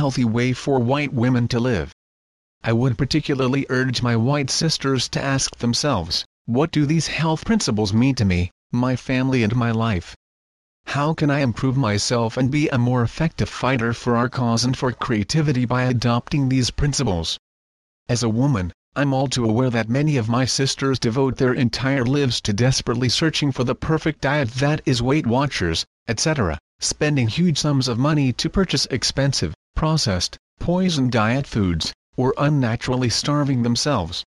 healthy way for white women to live. I would particularly urge my white sisters to ask themselves, what do these health principles mean to me, my family and my life? How can I improve myself and be a more effective fighter for our cause and for creativity by adopting these principles? As a woman, I'm all too aware that many of my sisters devote their entire lives to desperately searching for the perfect diet that is Weight Watchers, etc., spending huge sums of money to purchase expensive, processed, poisoned diet foods, or unnaturally starving themselves.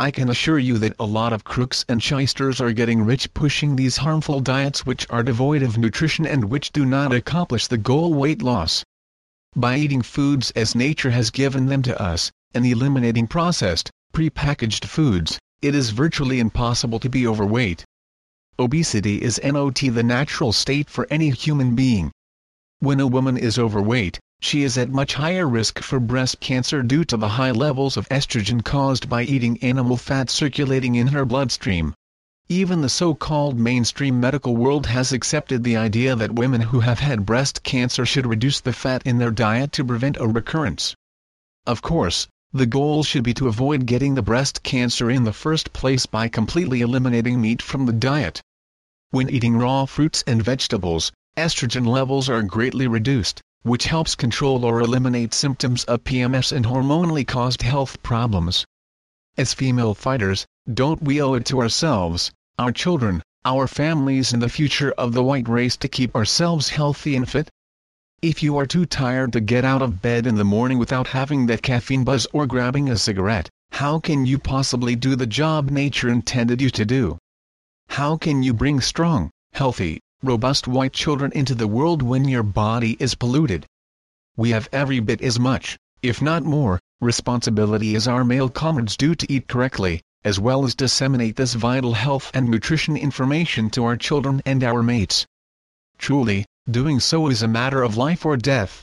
I can assure you that a lot of crooks and shysters are getting rich pushing these harmful diets which are devoid of nutrition and which do not accomplish the goal weight loss. By eating foods as nature has given them to us, and eliminating processed, pre-packaged foods, it is virtually impossible to be overweight. Obesity is not the natural state for any human being. When a woman is overweight, she is at much higher risk for breast cancer due to the high levels of estrogen caused by eating animal fat circulating in her bloodstream. Even the so-called mainstream medical world has accepted the idea that women who have had breast cancer should reduce the fat in their diet to prevent a recurrence. Of course, the goal should be to avoid getting the breast cancer in the first place by completely eliminating meat from the diet. When eating raw fruits and vegetables, estrogen levels are greatly reduced, which helps control or eliminate symptoms of PMS and hormonally caused health problems. As female fighters, don't we owe it to ourselves, our children, our families and the future of the white race to keep ourselves healthy and fit? If you are too tired to get out of bed in the morning without having that caffeine buzz or grabbing a cigarette, how can you possibly do the job nature intended you to do? How can you bring strong, healthy, robust white children into the world when your body is polluted. We have every bit as much, if not more, responsibility as our male comrades do to eat correctly, as well as disseminate this vital health and nutrition information to our children and our mates. Truly, doing so is a matter of life or death.